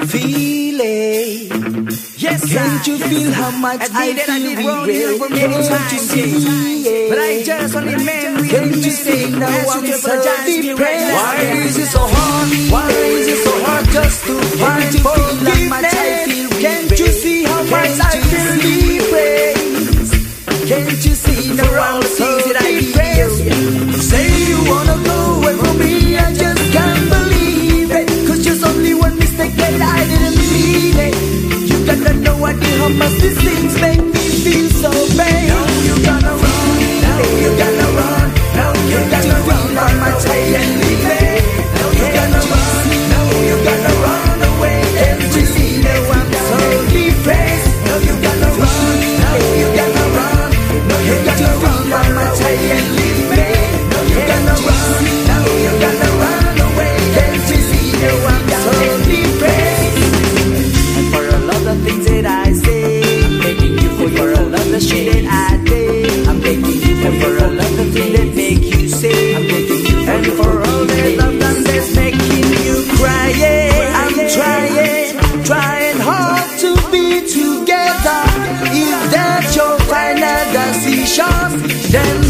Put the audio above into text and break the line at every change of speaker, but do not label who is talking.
feeling.
Yes,
Can't you feel how much I
that I did wrong
regret?
here many
Can't you
times,
see it?
But I just only man with
Can't you see now I'm so
apologize to me right
depressed? Why is it so hard? Why is it so hard just to find
Can't you much
these things make me feel so bad. Now you gotta run, now you gotta run, now you gotta run on my tail and leave me. Now you gotta run, now
all of the that make you say. I'm begging you and for all the love that's making you cry. Yeah,
I'm trying, trying hard to be together. If that's your final decision, then